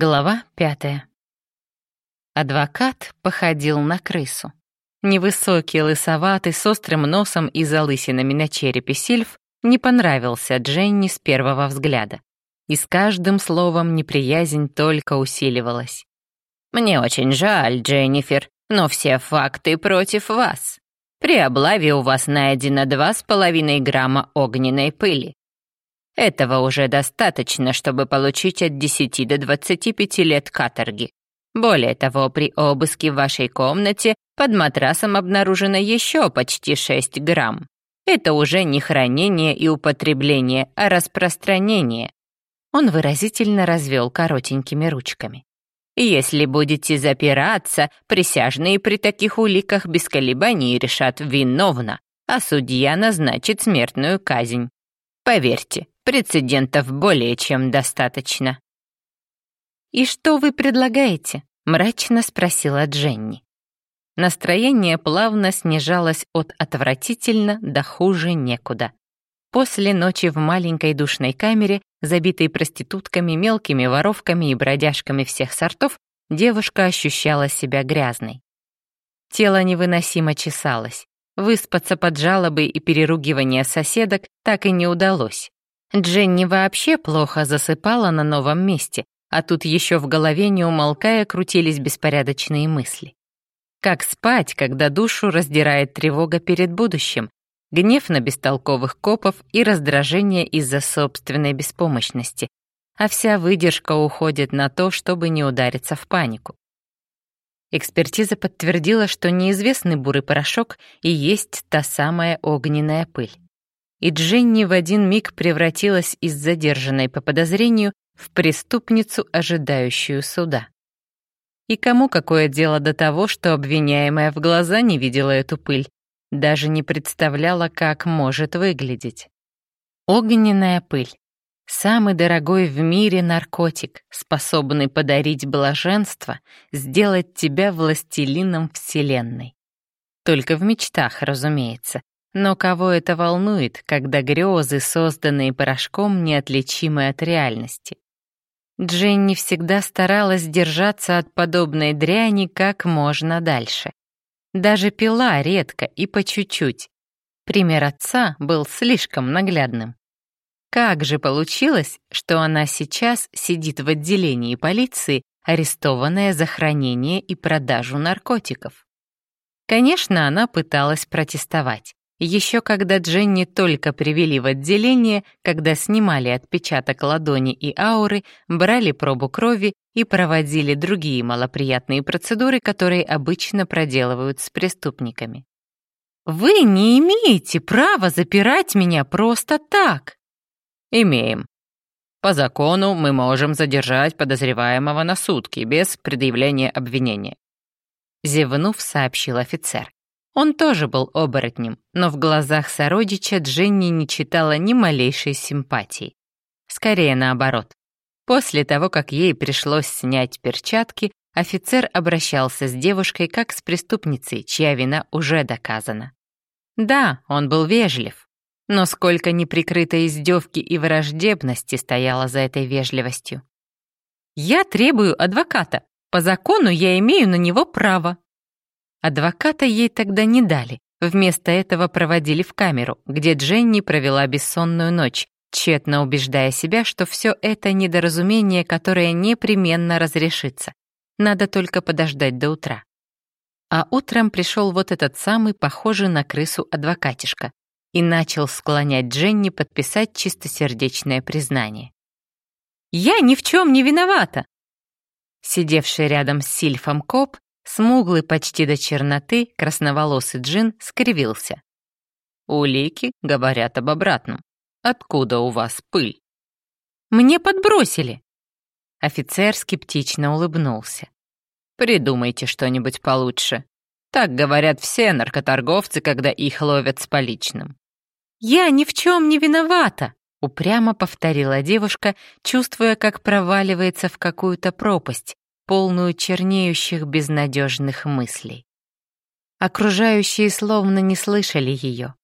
Глава пятая. Адвокат походил на крысу. Невысокий, лысоватый, с острым носом и залысинами на черепе сильф не понравился Дженни с первого взгляда. И с каждым словом неприязнь только усиливалась. «Мне очень жаль, Дженнифер, но все факты против вас. При облаве у вас найдено два с половиной грамма огненной пыли. Этого уже достаточно, чтобы получить от 10 до 25 лет каторги. Более того, при обыске в вашей комнате под матрасом обнаружено еще почти 6 грамм. Это уже не хранение и употребление, а распространение. Он выразительно развел коротенькими ручками. Если будете запираться, присяжные при таких уликах без колебаний решат виновно, а судья назначит смертную казнь. Поверьте, Прецедентов более чем достаточно. «И что вы предлагаете?» — мрачно спросила Дженни. Настроение плавно снижалось от отвратительно до хуже некуда. После ночи в маленькой душной камере, забитой проститутками, мелкими воровками и бродяжками всех сортов, девушка ощущала себя грязной. Тело невыносимо чесалось. Выспаться под жалобы и переругивания соседок так и не удалось. Дженни вообще плохо засыпала на новом месте, а тут еще в голове, не умолкая, крутились беспорядочные мысли. Как спать, когда душу раздирает тревога перед будущим, гнев на бестолковых копов и раздражение из-за собственной беспомощности, а вся выдержка уходит на то, чтобы не удариться в панику. Экспертиза подтвердила, что неизвестный бурый порошок и есть та самая огненная пыль и Дженни в один миг превратилась из задержанной по подозрению в преступницу, ожидающую суда. И кому какое дело до того, что обвиняемая в глаза не видела эту пыль, даже не представляла, как может выглядеть. Огненная пыль. Самый дорогой в мире наркотик, способный подарить блаженство, сделать тебя властелином Вселенной. Только в мечтах, разумеется, но кого это волнует, когда грезы, созданные порошком, неотличимы от реальности? Дженни всегда старалась держаться от подобной дряни как можно дальше. Даже пила редко и по чуть-чуть. Пример отца был слишком наглядным. Как же получилось, что она сейчас сидит в отделении полиции, арестованная за хранение и продажу наркотиков? Конечно, она пыталась протестовать. Еще когда Дженни только привели в отделение, когда снимали отпечаток ладони и ауры, брали пробу крови и проводили другие малоприятные процедуры, которые обычно проделывают с преступниками. «Вы не имеете права запирать меня просто так!» «Имеем. По закону мы можем задержать подозреваемого на сутки без предъявления обвинения», зевнув, сообщил офицер. Он тоже был оборотнем, но в глазах сородича Дженни не читала ни малейшей симпатии. Скорее наоборот. После того, как ей пришлось снять перчатки, офицер обращался с девушкой как с преступницей, чья вина уже доказана. Да, он был вежлив, но сколько неприкрытой издевки и враждебности стояло за этой вежливостью. «Я требую адвоката. По закону я имею на него право», Адвоката ей тогда не дали. Вместо этого проводили в камеру, где Дженни провела бессонную ночь, тщетно убеждая себя, что все это недоразумение, которое непременно разрешится. Надо только подождать до утра. А утром пришел вот этот самый похожий на крысу адвокатишка и начал склонять Дженни подписать чистосердечное признание. «Я ни в чем не виновата!» Сидевший рядом с Сильфом коп Смуглый почти до черноты красноволосый джин скривился. «Улики говорят об обратном. Откуда у вас пыль?» «Мне подбросили!» Офицер скептично улыбнулся. «Придумайте что-нибудь получше. Так говорят все наркоторговцы, когда их ловят с поличным». «Я ни в чем не виновата!» Упрямо повторила девушка, чувствуя, как проваливается в какую-то пропасть, полную чернеющих безнадежных мыслей. Окружающие словно не слышали ее.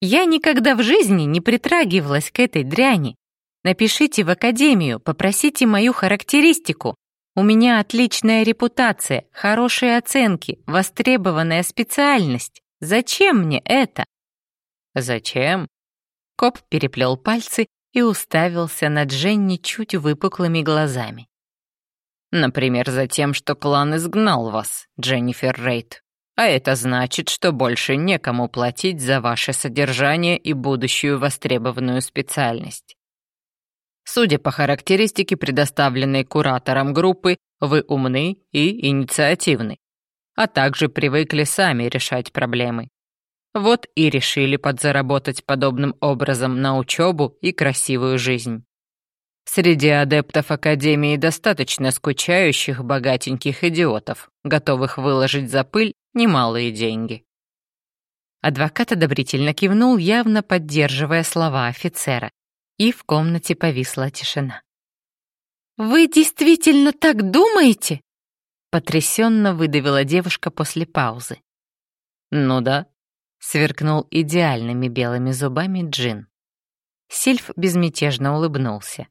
«Я никогда в жизни не притрагивалась к этой дряни. Напишите в академию, попросите мою характеристику. У меня отличная репутация, хорошие оценки, востребованная специальность. Зачем мне это? Зачем? Коп переплел пальцы и уставился на Дженни чуть выпуклыми глазами. Например, за тем, что клан изгнал вас, Дженнифер Рейд. А это значит, что больше некому платить за ваше содержание и будущую востребованную специальность. Судя по характеристике, предоставленной куратором группы, вы умны и инициативны, а также привыкли сами решать проблемы. Вот и решили подзаработать подобным образом на учебу и красивую жизнь. Среди адептов Академии достаточно скучающих богатеньких идиотов, готовых выложить за пыль немалые деньги. Адвокат одобрительно кивнул, явно поддерживая слова офицера, и в комнате повисла тишина. «Вы действительно так думаете?» потрясенно выдавила девушка после паузы. «Ну да», — сверкнул идеальными белыми зубами Джин. Сильф безмятежно улыбнулся.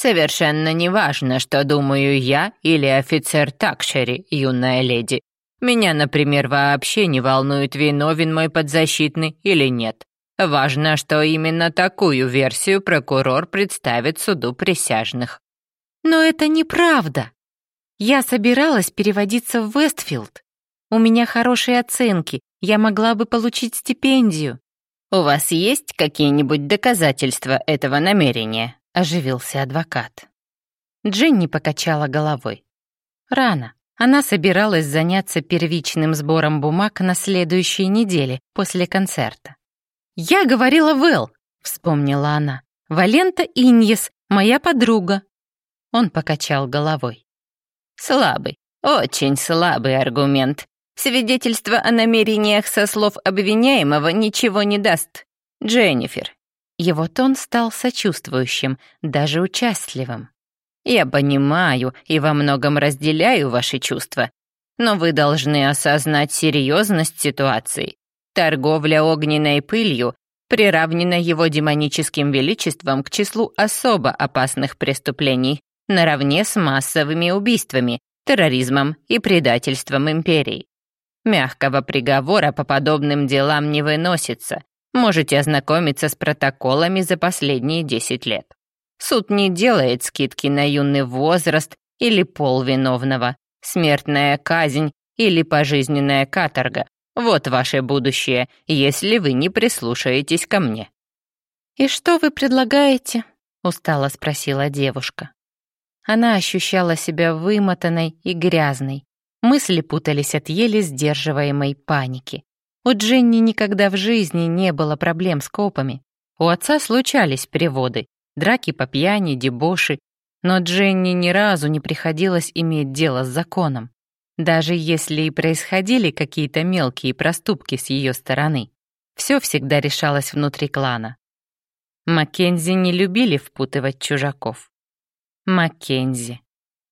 «Совершенно неважно, что думаю я или офицер Такшери, юная леди. Меня, например, вообще не волнует, виновен мой подзащитный или нет. Важно, что именно такую версию прокурор представит суду присяжных». «Но это неправда!» Я собиралась переводиться в Вестфилд. У меня хорошие оценки, я могла бы получить стипендию. «У вас есть какие-нибудь доказательства этого намерения?» — оживился адвокат. Дженни покачала головой. Рано. Она собиралась заняться первичным сбором бумаг на следующей неделе после концерта. «Я говорила Вэл», — вспомнила она. «Валента Иньес, моя подруга». Он покачал головой. Слабый, очень слабый аргумент. Свидетельство о намерениях со слов обвиняемого ничего не даст. Дженнифер. Его тон стал сочувствующим, даже участливым. Я понимаю и во многом разделяю ваши чувства, но вы должны осознать серьезность ситуации. Торговля огненной пылью приравнена его демоническим величеством к числу особо опасных преступлений, наравне с массовыми убийствами, терроризмом и предательством империи. Мягкого приговора по подобным делам не выносится. Можете ознакомиться с протоколами за последние 10 лет. Суд не делает скидки на юный возраст или пол виновного, смертная казнь или пожизненная каторга. Вот ваше будущее, если вы не прислушаетесь ко мне. «И что вы предлагаете?» — устало спросила девушка. Она ощущала себя вымотанной и грязной. Мысли путались от еле сдерживаемой паники. У Дженни никогда в жизни не было проблем с копами. У отца случались переводы, драки по пьяни, дебоши, но Дженни ни разу не приходилось иметь дело с законом. Даже если и происходили какие-то мелкие проступки с ее стороны, все всегда решалось внутри клана. Маккензи не любили впутывать чужаков. Маккензи.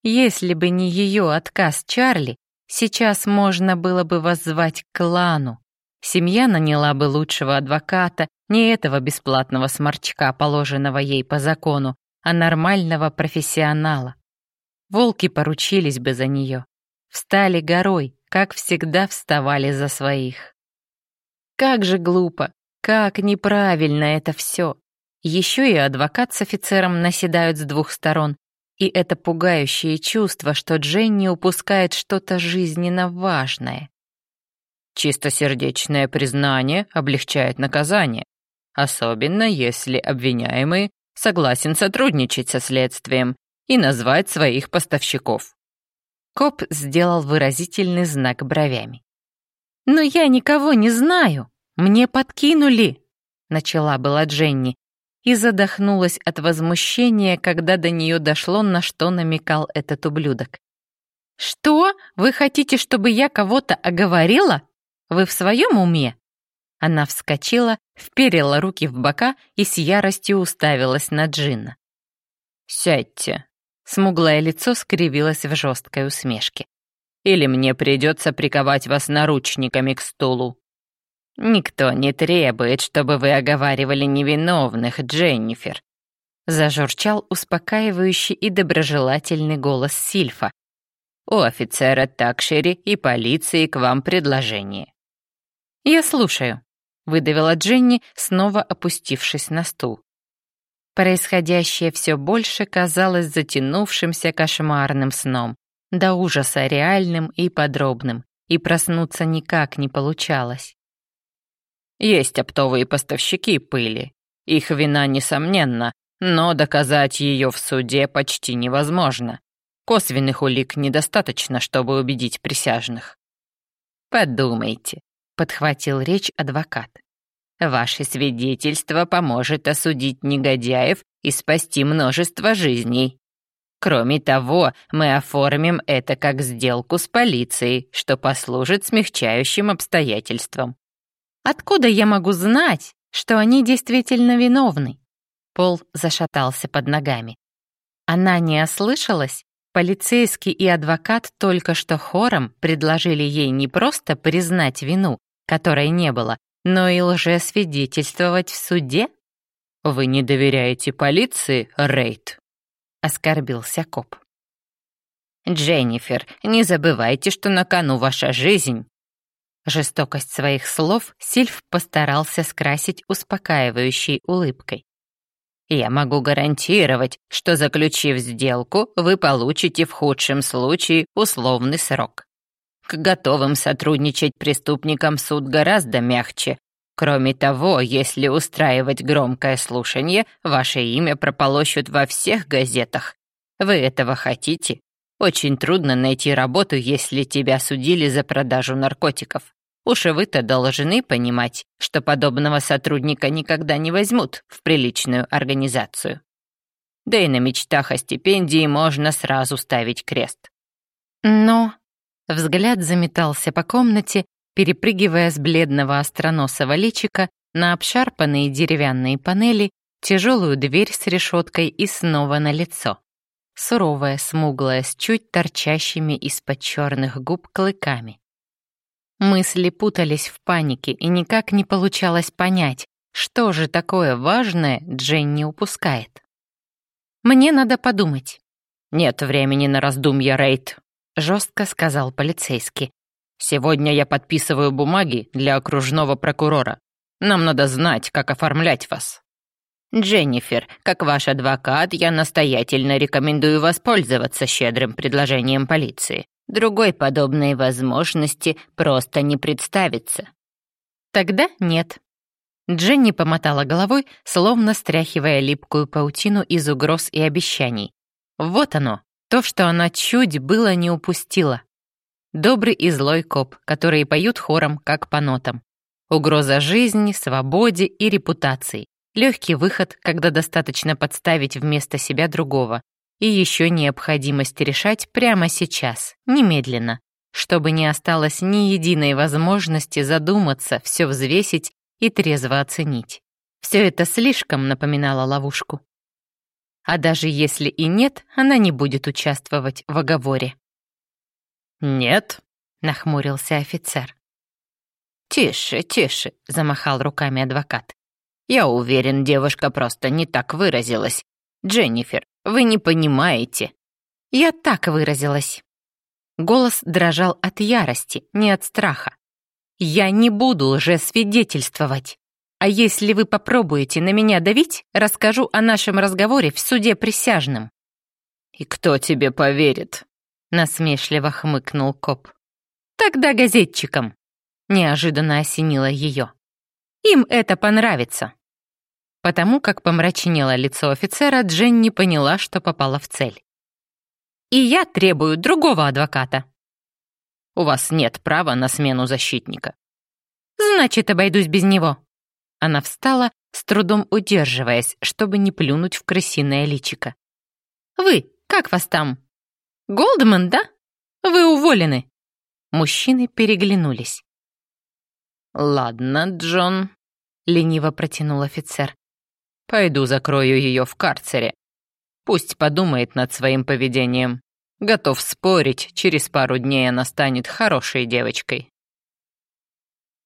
Если бы не ее отказ Чарли, сейчас можно было бы воззвать к клану. Семья наняла бы лучшего адвоката, не этого бесплатного сморчка, положенного ей по закону, а нормального профессионала. Волки поручились бы за нее. Встали горой, как всегда вставали за своих. Как же глупо, как неправильно это все. Еще и адвокат с офицером наседают с двух сторон, и это пугающее чувство, что Дженни упускает что-то жизненно важное. Чистосердечное признание облегчает наказание, особенно если обвиняемый согласен сотрудничать со следствием и назвать своих поставщиков. Коп сделал выразительный знак бровями. «Но я никого не знаю. Мне подкинули», — начала была Дженни, и задохнулась от возмущения, когда до нее дошло, на что намекал этот ублюдок. «Что? Вы хотите, чтобы я кого-то оговорила? Вы в своем уме?» Она вскочила, вперила руки в бока и с яростью уставилась на Джинна. «Сядьте». Смуглое лицо скривилось в жесткой усмешке. «Или мне придется приковать вас наручниками к стулу». «Никто не требует, чтобы вы оговаривали невиновных, Дженнифер. Зажурчал успокаивающий и доброжелательный голос Сильфа. «У офицера Такшери и полиции к вам предложение». «Я слушаю», — выдавила Дженни, снова опустившись на стул. Происходящее все больше казалось затянувшимся кошмарным сном, до ужаса реальным и подробным, и проснуться никак не получалось. Есть оптовые поставщики пыли. Их вина несомненна, но доказать ее в суде почти невозможно. Косвенных улик недостаточно, чтобы убедить присяжных. «Подумайте», — подхватил речь адвокат. «Ваше свидетельство поможет осудить негодяев и спасти множество жизней. Кроме того, мы оформим это как сделку с полицией, что послужит смягчающим обстоятельством. Откуда я могу знать, что они действительно виновны? Пол зашатался под ногами. Она не ослышалась? Полицейский и адвокат только что хором предложили ей не просто признать вину, которой не было, но и лжесвидетельствовать в суде? «Вы не доверяете полиции, Рейд?» — оскорбился коп. «Дженнифер, не забывайте, что на кону ваша жизнь». Жестокость своих слов Сильф постарался скрасить успокаивающей улыбкой. «Я могу гарантировать, что, заключив сделку, вы получите в худшем случае условный срок. К готовым сотрудничать преступникам суд гораздо мягче, Кроме того, если устраивать громкое слушание, ваше имя прополощут во всех газетах. Вы этого хотите? Очень трудно найти работу, если тебя судили за продажу наркотиков. Уж вы-то должны понимать, что подобного сотрудника никогда не возьмут в приличную организацию. Да и на мечтах о стипендии можно сразу ставить крест. Но взгляд заметался по комнате, перепрыгивая с бледного остроносого личика на обшарпанные деревянные панели, тяжелую дверь с решеткой и снова на лицо. Суровая, смуглая, с чуть торчащими из-под черных губ клыками. Мысли путались в панике, и никак не получалось понять, что же такое важное Дженни упускает. «Мне надо подумать». «Нет времени на раздумья, Рейд», — жестко сказал полицейский, Сегодня я подписываю бумаги для окружного прокурора. Нам надо знать, как оформлять вас». «Дженнифер, как ваш адвокат, я настоятельно рекомендую воспользоваться щедрым предложением полиции. Другой подобной возможности просто не представится». «Тогда нет». Дженни помотала головой, словно стряхивая липкую паутину из угроз и обещаний. Вот оно, то, что она чуть было не упустила. Добрый и злой коп, которые поют хором, как по нотам. Угроза жизни, свободе и репутации. Легкий выход, когда достаточно подставить вместо себя другого. И еще необходимость решать прямо сейчас, немедленно, чтобы не осталось ни единой возможности задуматься, все взвесить и трезво оценить. Все это слишком напоминало ловушку. А даже если и нет, она не будет участвовать в оговоре. «Нет», — нахмурился офицер. «Тише, тише», — замахал руками адвокат. «Я уверен, девушка просто не так выразилась. Дженнифер, вы не понимаете». «Я так выразилась». Голос дрожал от ярости, не от страха. «Я не буду лжесвидетельствовать. А если вы попробуете на меня давить, расскажу о нашем разговоре в суде присяжным». «И кто тебе поверит?» насмешливо хмыкнул коп. Тогда газетчикам. Неожиданно осенило ее. Им это понравится. Потому как помрачнело лицо офицера, Дженни поняла, что попала в цель. И я требую другого адвоката. У вас нет права на смену защитника. Значит, обойдусь без него. Она встала, с трудом удерживаясь, чтобы не плюнуть в крысиное личико. «Вы, как вас там?» Голдман, да? Вы уволены!» Мужчины переглянулись. «Ладно, Джон», — лениво протянул офицер. «Пойду закрою ее в карцере. Пусть подумает над своим поведением. Готов спорить, через пару дней она станет хорошей девочкой».